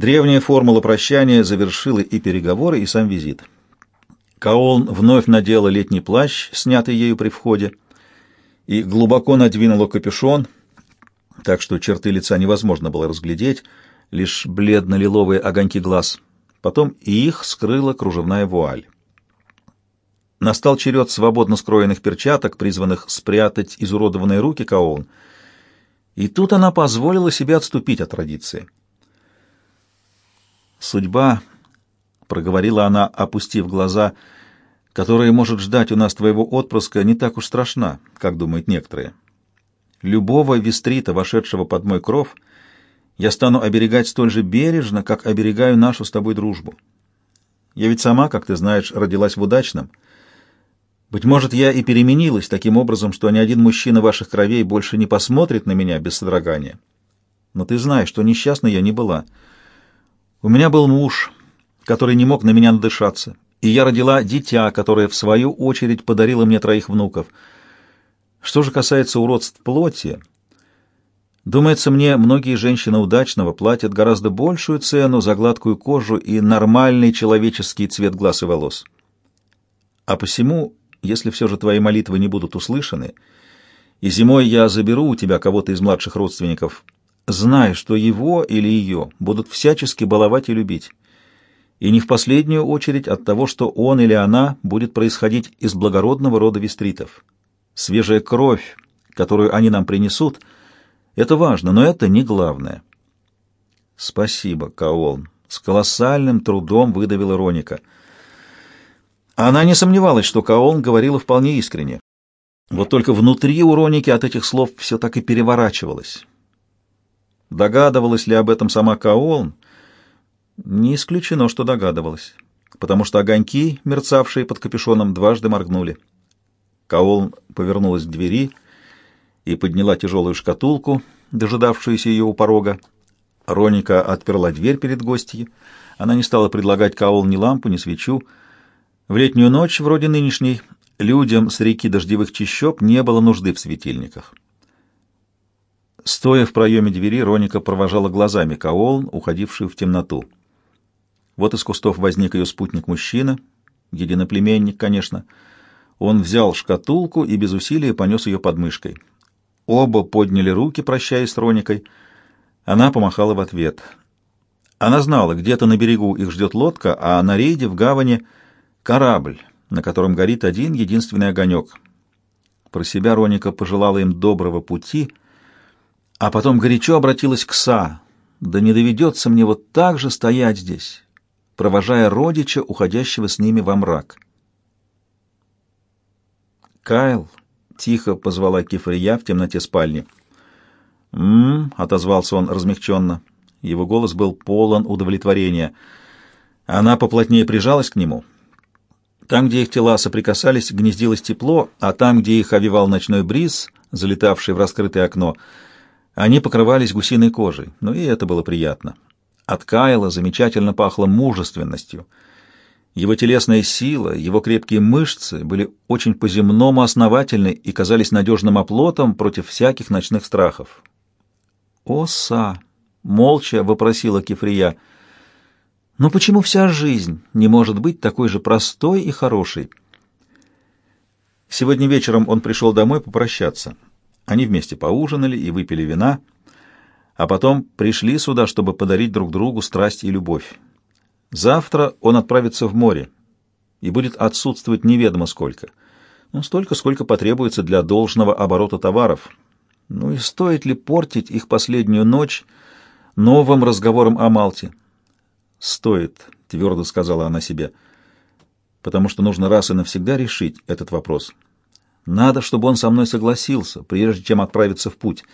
Древняя формула прощания завершила и переговоры, и сам визит. Каолн вновь надела летний плащ, снятый ею при входе, и глубоко надвинула капюшон, так что черты лица невозможно было разглядеть, лишь бледно-лиловые огоньки глаз. Потом и их скрыла кружевная вуаль. Настал черед свободно скроенных перчаток, призванных спрятать изуродованные руки Каолн, и тут она позволила себе отступить от традиции. «Судьба», — проговорила она, опустив глаза, — «которая может ждать у нас твоего отпрыска, не так уж страшна, как думают некоторые. Любого вестрита, вошедшего под мой кров, я стану оберегать столь же бережно, как оберегаю нашу с тобой дружбу. Я ведь сама, как ты знаешь, родилась в удачном. Быть может, я и переменилась таким образом, что ни один мужчина ваших кровей больше не посмотрит на меня без содрогания. Но ты знаешь, что несчастной я не была». У меня был муж, который не мог на меня надышаться, и я родила дитя, которое, в свою очередь, подарило мне троих внуков. Что же касается уродств плоти, думается мне, многие женщины удачного платят гораздо большую цену за гладкую кожу и нормальный человеческий цвет глаз и волос. А посему, если все же твои молитвы не будут услышаны, и зимой я заберу у тебя кого-то из младших родственников — Знай, что его или ее будут всячески баловать и любить. И не в последнюю очередь от того, что он или она будет происходить из благородного рода вестритов. Свежая кровь, которую они нам принесут, это важно, но это не главное. Спасибо, Каолн. С колоссальным трудом выдавила Роника. Она не сомневалась, что Каолн говорила вполне искренне. Вот только внутри у Роники от этих слов все так и переворачивалось. Догадывалась ли об этом сама Каолн? Не исключено, что догадывалась, потому что огоньки, мерцавшие под капюшоном, дважды моргнули. Каолн повернулась к двери и подняла тяжелую шкатулку, дожидавшуюся ее у порога. Роника отперла дверь перед гостьей. Она не стала предлагать Каол ни лампу, ни свечу. В летнюю ночь, вроде нынешней, людям с реки дождевых чащоб не было нужды в светильниках. Стоя в проеме двери, Роника провожала глазами Каолн, уходившую в темноту. Вот из кустов возник ее спутник-мужчина, единоплеменник, конечно. Он взял шкатулку и без усилия понес ее под мышкой. Оба подняли руки, прощаясь с Роникой. Она помахала в ответ. Она знала, где-то на берегу их ждет лодка, а на рейде в гавани корабль, на котором горит один единственный огонек. Про себя Роника пожелала им доброго пути — а потом горячо обратилась к Са. «Да не доведется мне вот так же стоять здесь, провожая родича, уходящего с ними во мрак». «Кайл», — тихо позвала Кефрия в темноте спальни. «М-м», — отозвался он размягченно. Его голос был полон удовлетворения. Она поплотнее прижалась к нему. Там, где их тела соприкасались, гнездилось тепло, а там, где их овивал ночной бриз, залетавший в раскрытое окно — они покрывались гусиной кожей, но и это было приятно. От Кайла замечательно пахло мужественностью. Его телесная сила, его крепкие мышцы были очень по-земному основательны и казались надежным оплотом против всяких ночных страхов. «Оса!» — молча вопросила Кефрия. «Но почему вся жизнь не может быть такой же простой и хорошей?» Сегодня вечером он пришел домой попрощаться. Они вместе поужинали и выпили вина, а потом пришли сюда, чтобы подарить друг другу страсть и любовь. Завтра он отправится в море и будет отсутствовать неведомо сколько. Ну, столько, сколько потребуется для должного оборота товаров. Ну и стоит ли портить их последнюю ночь новым разговором о Малте? «Стоит», — твердо сказала она себе, — «потому что нужно раз и навсегда решить этот вопрос». Надо, чтобы он со мной согласился, прежде чем отправиться в путь.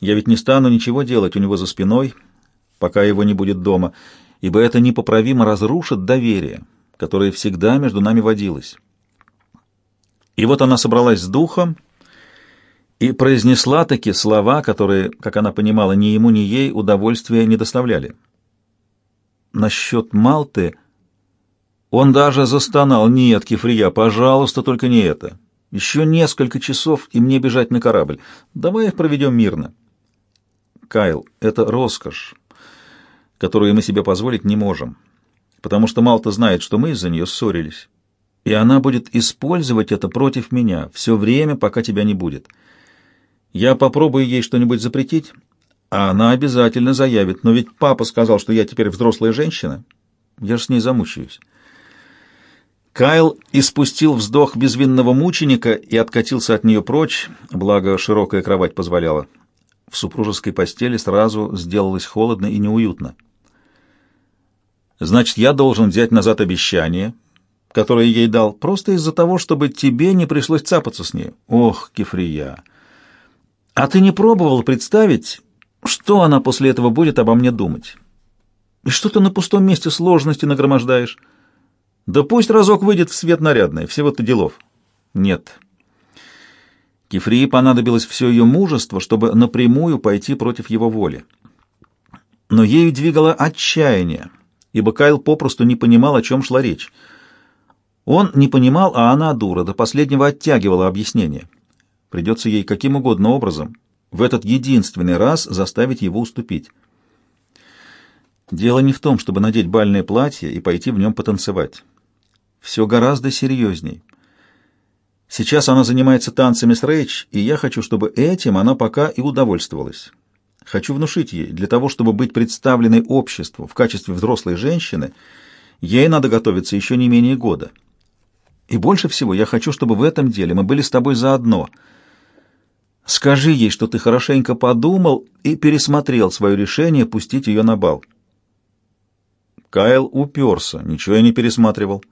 Я ведь не стану ничего делать у него за спиной, пока его не будет дома, ибо это непоправимо разрушит доверие, которое всегда между нами водилось. И вот она собралась с духом и произнесла такие слова, которые, как она понимала, ни ему, ни ей удовольствия не доставляли. Насчет Малты он даже застонал. «Нет, Кефрия, пожалуйста, только не это. Еще несколько часов, и мне бежать на корабль. Давай их проведем мирно. Кайл, это роскошь, которую мы себе позволить не можем, потому что Малта знает, что мы из-за нее ссорились, и она будет использовать это против меня все время, пока тебя не будет. Я попробую ей что-нибудь запретить, а она обязательно заявит, но ведь папа сказал, что я теперь взрослая женщина. Я же с ней замучаюсь. Кайл испустил вздох безвинного мученика и откатился от нее прочь, благо широкая кровать позволяла. В супружеской постели сразу сделалось холодно и неуютно. «Значит, я должен взять назад обещание, которое ей дал, просто из-за того, чтобы тебе не пришлось цапаться с ней. Ох, Кефрия! А ты не пробовал представить, что она после этого будет обо мне думать? И что ты на пустом месте сложности нагромождаешь?» Да пусть разок выйдет в свет нарядный, всего-то делов. Нет. Кефрии понадобилось все ее мужество, чтобы напрямую пойти против его воли. Но ею двигало отчаяние, ибо Кайл попросту не понимал, о чем шла речь. Он не понимал, а она, дура, до последнего оттягивала объяснение. Придется ей каким угодно образом в этот единственный раз заставить его уступить. Дело не в том, чтобы надеть бальное платье и пойти в нем потанцевать все гораздо серьезней. Сейчас она занимается танцами с Рэйч, и я хочу, чтобы этим она пока и удовольствовалась. Хочу внушить ей, для того, чтобы быть представленной обществу в качестве взрослой женщины, ей надо готовиться еще не менее года. И больше всего я хочу, чтобы в этом деле мы были с тобой заодно. Скажи ей, что ты хорошенько подумал и пересмотрел свое решение пустить ее на бал. Кайл уперся, ничего я не пересматривал.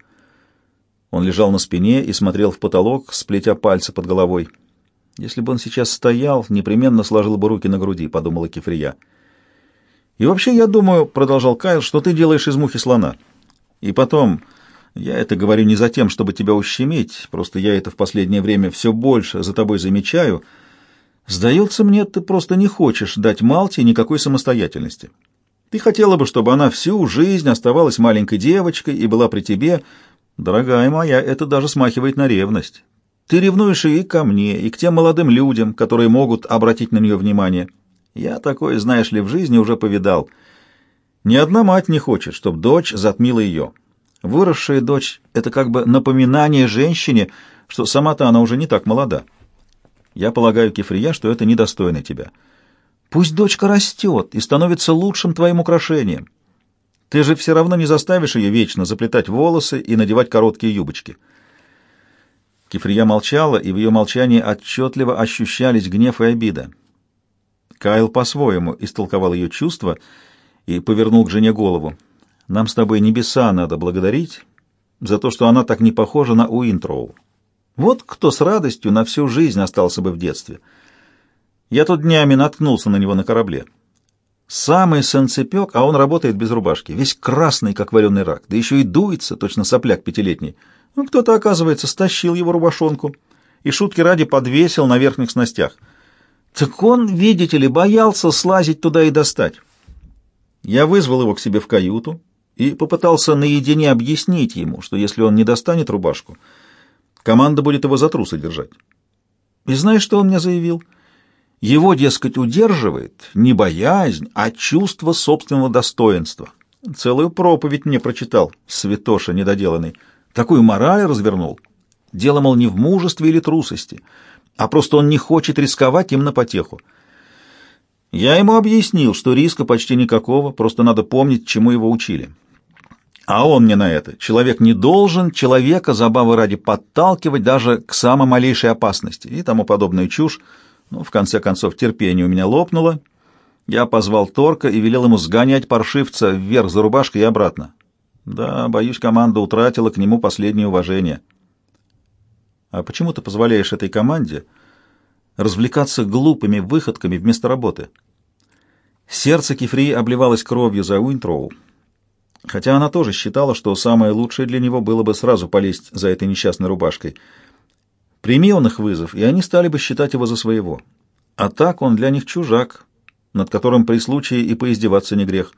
Он лежал на спине и смотрел в потолок, сплетя пальцы под головой. «Если бы он сейчас стоял, непременно сложил бы руки на груди», — подумала Кефрия. «И вообще, я думаю, — продолжал Кайл, — что ты делаешь из мухи слона. И потом, я это говорю не за тем, чтобы тебя ущемить, просто я это в последнее время все больше за тобой замечаю. Сдается мне, ты просто не хочешь дать Малте никакой самостоятельности. Ты хотела бы, чтобы она всю жизнь оставалась маленькой девочкой и была при тебе, — Дорогая моя, это даже смахивает на ревность. Ты ревнуешь и ко мне, и к тем молодым людям, которые могут обратить на нее внимание. Я такое, знаешь ли, в жизни уже повидал. Ни одна мать не хочет, чтобы дочь затмила ее. Выросшая дочь — это как бы напоминание женщине, что сама-то она уже не так молода. Я полагаю, Кефрия, что это недостойно тебя. Пусть дочка растет и становится лучшим твоим украшением. Ты же все равно не заставишь ее вечно заплетать волосы и надевать короткие юбочки. Кефрия молчала, и в ее молчании отчетливо ощущались гнев и обида. Кайл по-своему истолковал ее чувства и повернул к жене голову. «Нам с тобой небеса надо благодарить за то, что она так не похожа на Уинтроу. Вот кто с радостью на всю жизнь остался бы в детстве. Я тут днями наткнулся на него на корабле». Самый санцепек, а он работает без рубашки, весь красный, как вареный рак, да еще и дуется, точно сопляк пятилетний. Ну, кто-то, оказывается, стащил его рубашонку и шутки ради подвесил на верхних снастях. Так он, видите ли, боялся слазить туда и достать. Я вызвал его к себе в каюту и попытался наедине объяснить ему, что если он не достанет рубашку, команда будет его за трусы держать. И знаешь, что он мне заявил? — его, дескать, удерживает не боязнь, а чувство собственного достоинства. Целую проповедь мне прочитал, святоша недоделанный. Такую мораль развернул. Дело, мол, не в мужестве или трусости, а просто он не хочет рисковать им на потеху. Я ему объяснил, что риска почти никакого, просто надо помнить, чему его учили. А он мне на это. Человек не должен человека забавы ради подталкивать даже к самой малейшей опасности и тому подобную чушь, ну, в конце концов, терпение у меня лопнуло. Я позвал Торка и велел ему сгонять паршивца вверх за рубашкой и обратно. Да, боюсь, команда утратила к нему последнее уважение. А почему ты позволяешь этой команде развлекаться глупыми выходками вместо работы? Сердце Кефрии обливалось кровью за Уинтроу, хотя она тоже считала, что самое лучшее для него было бы сразу полезть за этой несчастной рубашкой — Прими он их вызов, и они стали бы считать его за своего. А так он для них чужак, над которым при случае и поиздеваться не грех.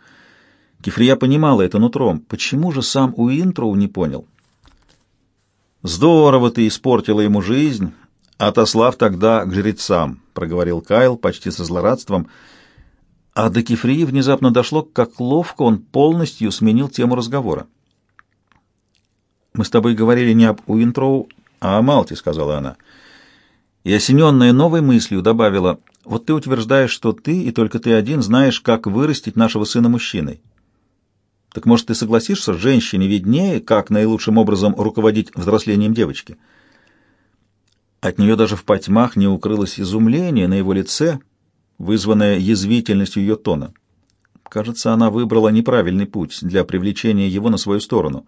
Кефрия понимала это нутром. Почему же сам Уинтроу не понял? «Здорово ты испортила ему жизнь, отослав тогда к жрецам», — проговорил Кайл почти со злорадством. А до Кефрии внезапно дошло, как ловко он полностью сменил тему разговора. «Мы с тобой говорили не об Уинтроу, о Малте», — сказала она. И, осененная новой мыслью, добавила, «Вот ты утверждаешь, что ты и только ты один знаешь, как вырастить нашего сына мужчиной. Так, может, ты согласишься, женщине виднее, как наилучшим образом руководить взрослением девочки?» От нее даже в потьмах не укрылось изумление на его лице — вызванная язвительностью ее тона. Кажется, она выбрала неправильный путь для привлечения его на свою сторону.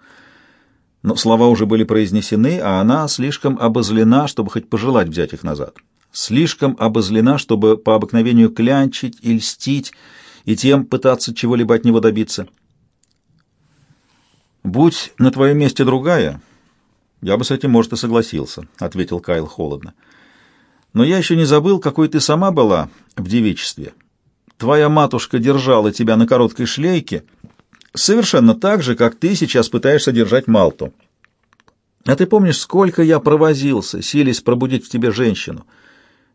Но слова уже были произнесены, а она слишком обозлена, чтобы хоть пожелать взять их назад. Слишком обозлена, чтобы по обыкновению клянчить и льстить, и тем пытаться чего-либо от него добиться. «Будь на твоем месте другая, я бы с этим, может, и согласился», — ответил Кайл холодно. Но я еще не забыл, какой ты сама была в девичестве. Твоя матушка держала тебя на короткой шлейке, совершенно так же, как ты сейчас пытаешься держать Малту. А ты помнишь, сколько я провозился, силясь пробудить в тебе женщину?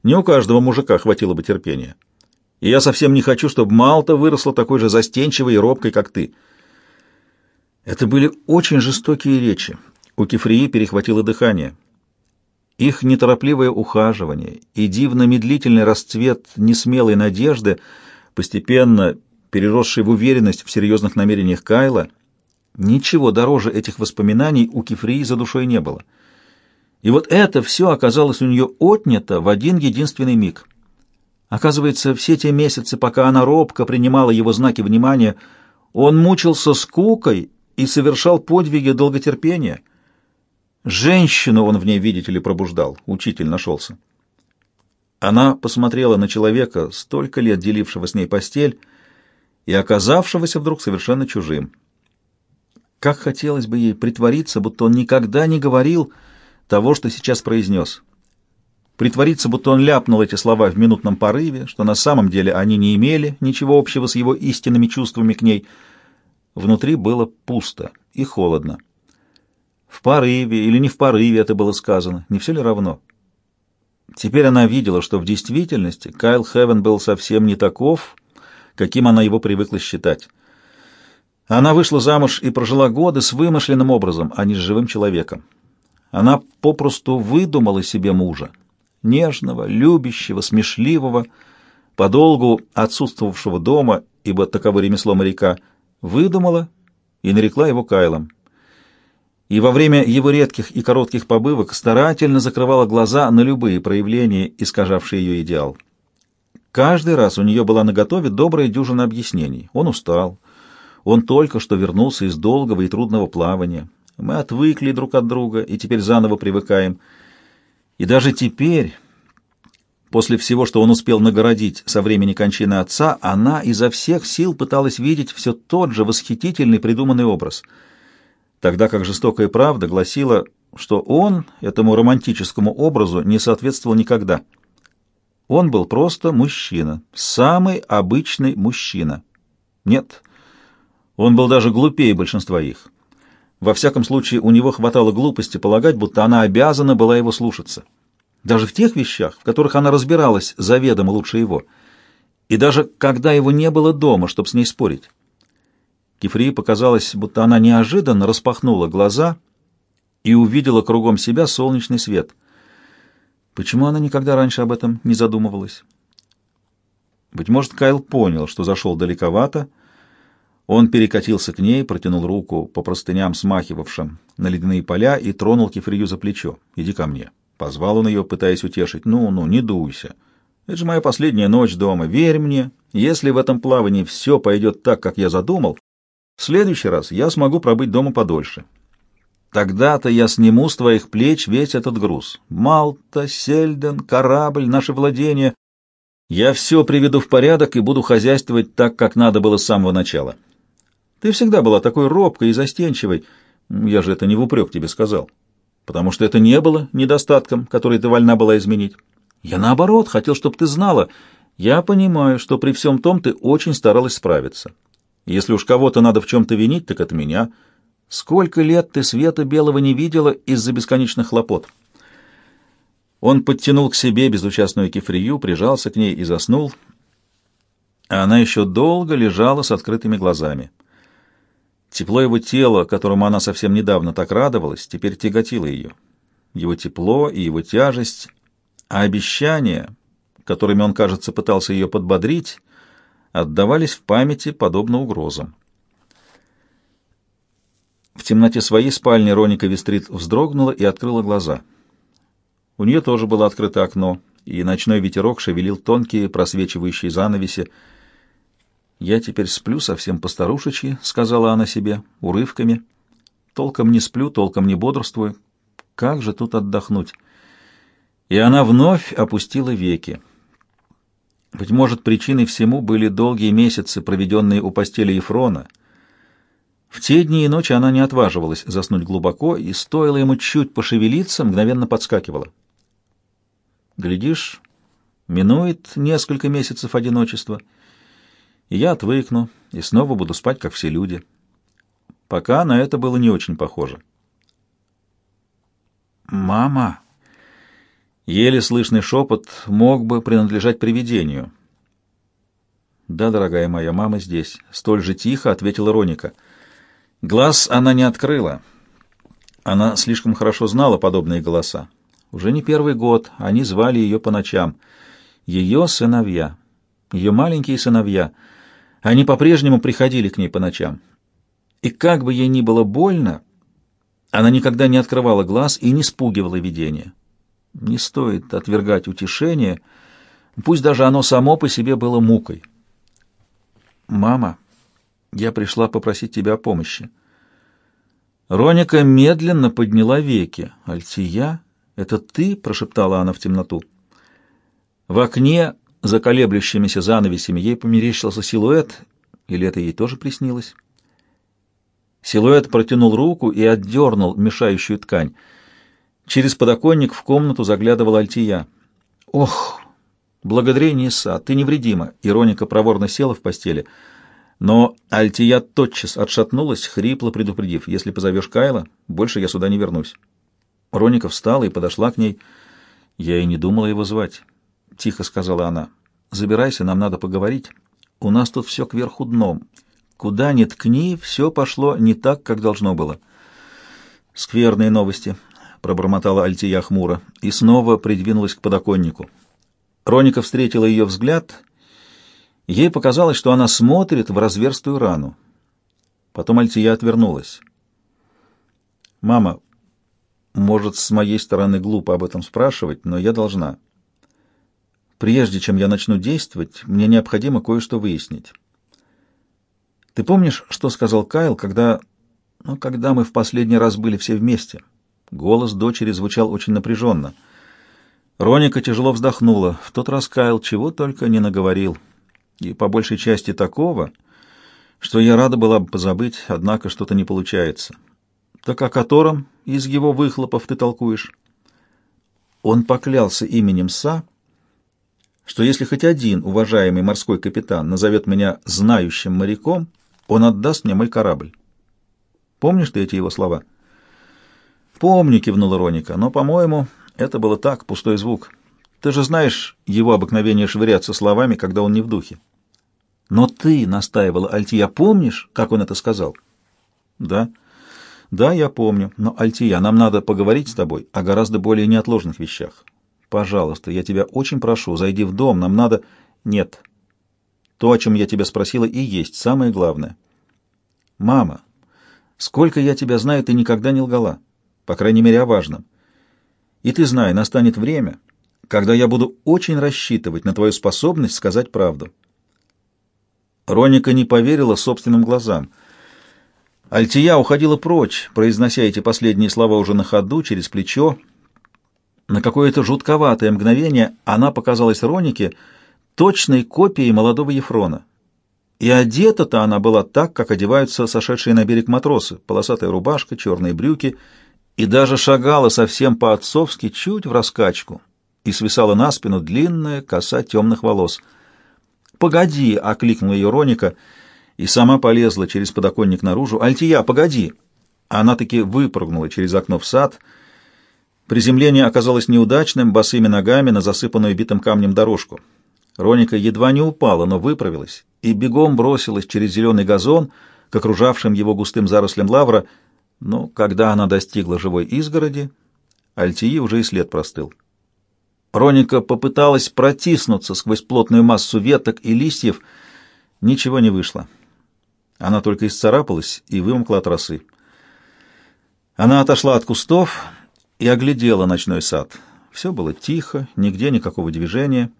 Не у каждого мужика хватило бы терпения. И я совсем не хочу, чтобы Малта выросла такой же застенчивой и робкой, как ты. Это были очень жестокие речи. У Кефрии перехватило дыхание. Их неторопливое ухаживание и дивно-медлительный расцвет несмелой надежды, постепенно переросший в уверенность в серьезных намерениях Кайла, ничего дороже этих воспоминаний у Кефрии за душой не было. И вот это все оказалось у нее отнято в один единственный миг. Оказывается, все те месяцы, пока она робко принимала его знаки внимания, он мучился скукой и совершал подвиги долготерпения — Женщину он в ней, видите ли, пробуждал. Учитель нашелся. Она посмотрела на человека, столько лет делившего с ней постель, и оказавшегося вдруг совершенно чужим. Как хотелось бы ей притвориться, будто он никогда не говорил того, что сейчас произнес. Притвориться, будто он ляпнул эти слова в минутном порыве, что на самом деле они не имели ничего общего с его истинными чувствами к ней. Внутри было пусто и холодно. В порыве или не в порыве это было сказано, не все ли равно? Теперь она видела, что в действительности Кайл Хевен был совсем не таков, каким она его привыкла считать. Она вышла замуж и прожила годы с вымышленным образом, а не с живым человеком. Она попросту выдумала себе мужа, нежного, любящего, смешливого, подолгу отсутствовавшего дома, ибо таково ремесло моряка, выдумала и нарекла его Кайлом и во время его редких и коротких побывок старательно закрывала глаза на любые проявления, искажавшие ее идеал. Каждый раз у нее была наготове добрая дюжина объяснений. Он устал. Он только что вернулся из долгого и трудного плавания. Мы отвыкли друг от друга и теперь заново привыкаем. И даже теперь, после всего, что он успел нагородить со времени кончины отца, она изо всех сил пыталась видеть все тот же восхитительный придуманный образ — тогда как жестокая правда гласила, что он этому романтическому образу не соответствовал никогда. Он был просто мужчина, самый обычный мужчина. Нет, он был даже глупее большинства их. Во всяком случае, у него хватало глупости полагать, будто она обязана была его слушаться. Даже в тех вещах, в которых она разбиралась заведомо лучше его. И даже когда его не было дома, чтобы с ней спорить. Кефрии показалось, будто она неожиданно распахнула глаза и увидела кругом себя солнечный свет. Почему она никогда раньше об этом не задумывалась? Быть может, Кайл понял, что зашел далековато. Он перекатился к ней, протянул руку по простыням, смахивавшим на ледяные поля, и тронул Кефрию за плечо. «Иди ко мне». Позвал он ее, пытаясь утешить. «Ну, ну, не дуйся. Это же моя последняя ночь дома. Верь мне, если в этом плавании все пойдет так, как я задумал, в следующий раз я смогу пробыть дома подольше. Тогда-то я сниму с твоих плеч весь этот груз. Малта, Сельден, корабль, наши владения. Я все приведу в порядок и буду хозяйствовать так, как надо было с самого начала. Ты всегда была такой робкой и застенчивой. Я же это не в упрек тебе сказал. Потому что это не было недостатком, который ты вольна была изменить. Я, наоборот, хотел, чтобы ты знала. Я понимаю, что при всем том ты очень старалась справиться. Если уж кого-то надо в чем-то винить, так это меня. Сколько лет ты света белого не видела из-за бесконечных хлопот?» Он подтянул к себе безучастную кефрию, прижался к ней и заснул. а она еще долго лежала с открытыми глазами. Тепло его тела, которому она совсем недавно так радовалась, теперь тяготило ее. Его тепло и его тяжесть, а обещания, которыми он, кажется, пытался ее подбодрить, отдавались в памяти подобно угрозам. В темноте своей спальни Роника Вестрит вздрогнула и открыла глаза. У нее тоже было открыто окно, и ночной ветерок шевелил тонкие просвечивающие занавеси, «Я теперь сплю совсем постарушечьи», — сказала она себе, урывками. «Толком не сплю, толком не бодрствую. Как же тут отдохнуть?» И она вновь опустила веки. Быть может, причиной всему были долгие месяцы, проведенные у постели Ефрона. В те дни и ночи она не отваживалась заснуть глубоко, и стоило ему чуть пошевелиться, мгновенно подскакивала. Глядишь, минует несколько месяцев одиночества — и я отвыкну и снова буду спать, как все люди. Пока на это было не очень похоже. «Мама!» Еле слышный шепот мог бы принадлежать привидению. «Да, дорогая моя, мама здесь», — столь же тихо ответила Роника. Глаз она не открыла. Она слишком хорошо знала подобные голоса. Уже не первый год они звали ее по ночам. Ее сыновья, ее маленькие сыновья — они по-прежнему приходили к ней по ночам. И как бы ей ни было больно, она никогда не открывала глаз и не спугивала видения. Не стоит отвергать утешение, пусть даже оно само по себе было мукой. «Мама, я пришла попросить тебя о помощи». Роника медленно подняла веки. «Альтия, это ты?» — прошептала она в темноту. В окне за колеблющимися занавесями ей померещился силуэт, или это ей тоже приснилось? Силуэт протянул руку и отдернул мешающую ткань. Через подоконник в комнату заглядывала Альтия. «Ох, благодарение Ниса, ты невредима!» Ироника проворно села в постели. Но Альтия тотчас отшатнулась, хрипло предупредив. «Если позовешь Кайла, больше я сюда не вернусь». Роника встала и подошла к ней. Я и не думала его звать. — тихо сказала она. «Забирайся, нам надо поговорить. У нас тут все кверху дном. Куда ни ткни, все пошло не так, как должно было». «Скверные новости», — пробормотала Альтия хмуро и снова придвинулась к подоконнику. Роника встретила ее взгляд. Ей показалось, что она смотрит в разверстую рану. Потом Альтия отвернулась. «Мама, может, с моей стороны глупо об этом спрашивать, но я должна». Прежде чем я начну действовать, мне необходимо кое-что выяснить. Ты помнишь, что сказал Кайл, когда... Ну, когда мы в последний раз были все вместе? Голос дочери звучал очень напряженно. Роника тяжело вздохнула. В тот раз Кайл чего только не наговорил. И по большей части такого, что я рада была бы позабыть, однако что-то не получается. Так о котором из его выхлопов ты толкуешь? Он поклялся именем Са, что если хоть один уважаемый морской капитан назовет меня знающим моряком, он отдаст мне мой корабль. Помнишь ты эти его слова? Помню, кивнула Роника, но, по-моему, это было так, пустой звук. Ты же знаешь его обыкновение швыряться словами, когда он не в духе. Но ты, настаивала Альтия, помнишь, как он это сказал? Да. Да, я помню. Но, Альтия, нам надо поговорить с тобой о гораздо более неотложных вещах. Пожалуйста, я тебя очень прошу, зайди в дом, нам надо... Нет. То, о чем я тебя спросила, и есть самое главное. Мама, сколько я тебя знаю, ты никогда не лгала. По крайней мере, о важном. И ты знай, настанет время, когда я буду очень рассчитывать на твою способность сказать правду. Роника не поверила собственным глазам. Альтия уходила прочь, произнося эти последние слова уже на ходу, через плечо, на какое-то жутковатое мгновение она показалась Ронике точной копией молодого Ефрона. И одета-то она была так, как одеваются сошедшие на берег матросы, полосатая рубашка, черные брюки, и даже шагала совсем по-отцовски, чуть в раскачку, и свисала на спину длинная коса темных волос. «Погоди!» — окликнула ее Роника, и сама полезла через подоконник наружу. «Альтия, погоди!» Она таки выпрыгнула через окно в сад — Приземление оказалось неудачным, босыми ногами на засыпанную битым камнем дорожку. Роника едва не упала, но выправилась и бегом бросилась через зеленый газон к окружавшим его густым зарослям лавра, но когда она достигла живой изгороди, Альтии уже и след простыл. Роника попыталась протиснуться сквозь плотную массу веток и листьев, ничего не вышло. Она только исцарапалась и вымокла от росы. Она отошла от кустов и оглядела ночной сад. Все было тихо, нигде никакого движения.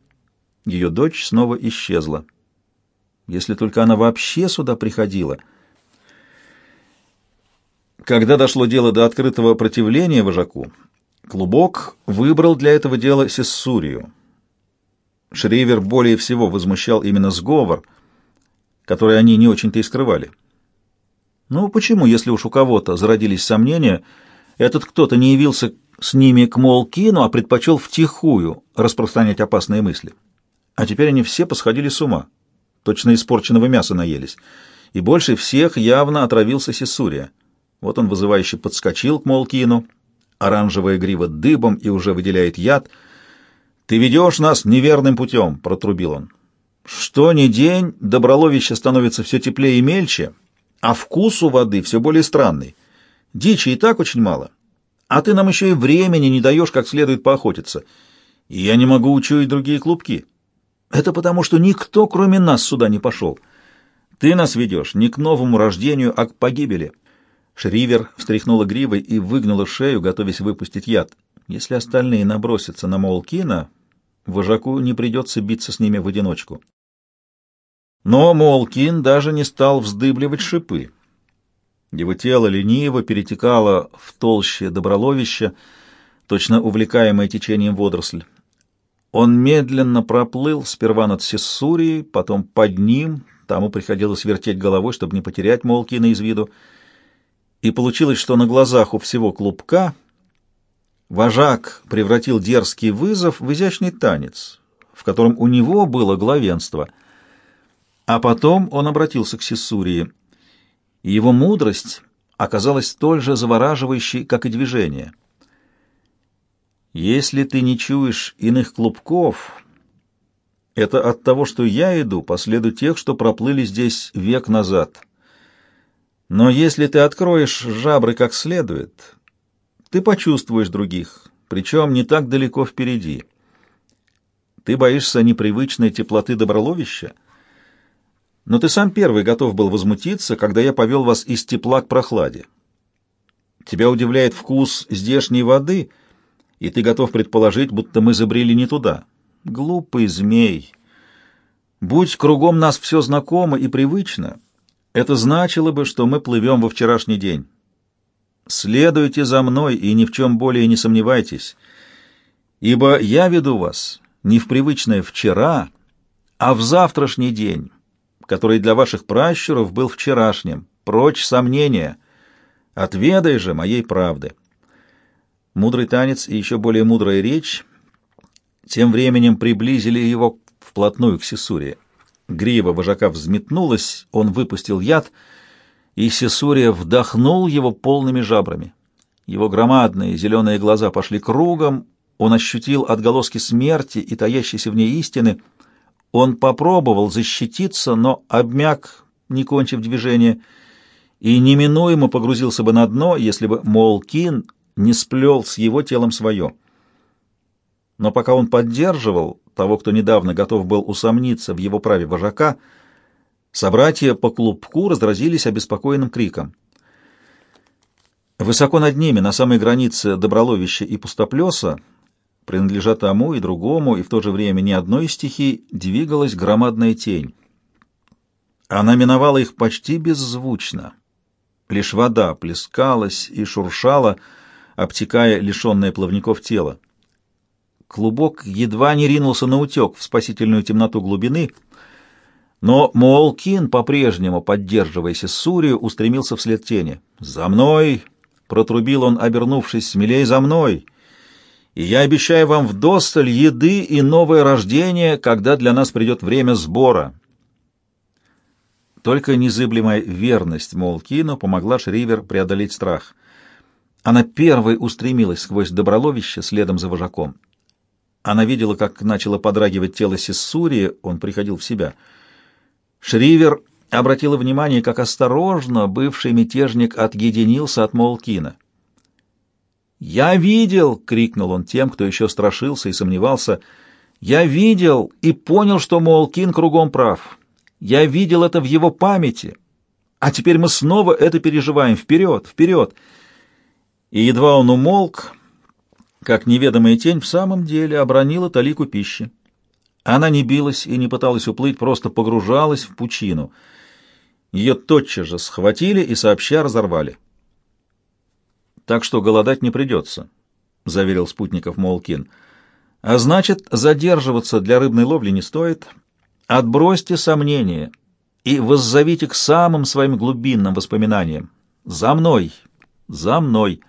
Ее дочь снова исчезла. Если только она вообще сюда приходила. Когда дошло дело до открытого противления вожаку, Клубок выбрал для этого дела Сессурию. Шривер более всего возмущал именно сговор, который они не очень-то и скрывали. Ну, почему, если уж у кого-то зародились сомнения, этот кто-то не явился с ними к Молкину, а предпочел втихую распространять опасные мысли? А теперь они все посходили с ума, точно испорченного мяса наелись, и больше всех явно отравился Сессурия. Вот он вызывающе подскочил к Молкину, оранжевая грива дыбом и уже выделяет яд. «Ты ведешь нас неверным путем», — протрубил он. «Что ни день доброловище становится все теплее и мельче, а вкус у воды все более странный. Дичи и так очень мало, а ты нам еще и времени не даешь как следует поохотиться, и я не могу учуять другие клубки. Это потому, что никто, кроме нас, сюда не пошел. Ты нас ведешь не к новому рождению, а к погибели». Шривер встряхнула гривой и выгнула шею, готовясь выпустить яд. Если остальные набросятся на Молкина, вожаку не придется биться с ними в одиночку. Но Молкин даже не стал вздыбливать шипы. Его тело лениво перетекало в толще доброловища, точно увлекаемое течением водоросль. Он медленно проплыл сперва над Сессурией, потом под ним, тому приходилось вертеть головой, чтобы не потерять Молкина из виду, и получилось, что на глазах у всего клубка вожак превратил дерзкий вызов в изящный танец, в котором у него было главенство. А потом он обратился к Сессурии, и его мудрость оказалась столь же завораживающей, как и движение. «Если ты не чуешь иных клубков...» Это от того, что я иду по следу тех, что проплыли здесь век назад. Но если ты откроешь жабры как следует, ты почувствуешь других, причем не так далеко впереди. Ты боишься непривычной теплоты доброловища? Но ты сам первый готов был возмутиться, когда я повел вас из тепла к прохладе. Тебя удивляет вкус здешней воды, и ты готов предположить, будто мы забрели не туда. Глупый змей! Будь кругом нас все знакомо и привычно — это значило бы, что мы плывем во вчерашний день. Следуйте за мной и ни в чем более не сомневайтесь, ибо я веду вас не в привычное вчера, а в завтрашний день, который для ваших пращуров был вчерашним. Прочь сомнения. Отведай же моей правды. Мудрый танец и еще более мудрая речь тем временем приблизили его вплотную к Сесуре. Грива вожака взметнулась, он выпустил яд, и Сесурия вдохнул его полными жабрами. Его громадные зеленые глаза пошли кругом, он ощутил отголоски смерти и таящейся в ней истины. Он попробовал защититься, но обмяк, не кончив движение, и неминуемо погрузился бы на дно, если бы Молкин не сплел с его телом свое. Но пока он поддерживал, того, кто недавно готов был усомниться в его праве вожака, собратья по клубку разразились обеспокоенным криком. Высоко над ними, на самой границе Доброловища и Пустоплеса, принадлежа тому и другому, и в то же время ни одной из стихий, двигалась громадная тень. Она миновала их почти беззвучно. Лишь вода плескалась и шуршала, обтекая лишенное плавников тело. Клубок едва не ринулся на утек в спасительную темноту глубины, но Моолкин, по-прежнему поддерживая Сессурию, устремился вслед тени. «За мной!» — протрубил он, обернувшись, «смелей за мной!» «И я обещаю вам вдосталь еды и новое рождение, когда для нас придет время сбора». Только незыблемая верность Молкину помогла Шривер преодолеть страх. Она первой устремилась сквозь доброловище следом за вожаком. Она видела, как начало подрагивать тело Сессурии, он приходил в себя. Шривер обратила внимание, как осторожно бывший мятежник отъединился от Молкина. «Я видел!» — крикнул он тем, кто еще страшился и сомневался. «Я видел и понял, что Молкин кругом прав. Я видел это в его памяти. А теперь мы снова это переживаем. Вперед, вперед!» И едва он умолк, как неведомая тень в самом деле обронила талику пищи. Она не билась и не пыталась уплыть, просто погружалась в пучину. Ее тотчас же схватили и сообща разорвали. «Так что голодать не придется», — заверил спутников Молкин. «А значит, задерживаться для рыбной ловли не стоит. Отбросьте сомнения и воззовите к самым своим глубинным воспоминаниям. За мной! За мной!»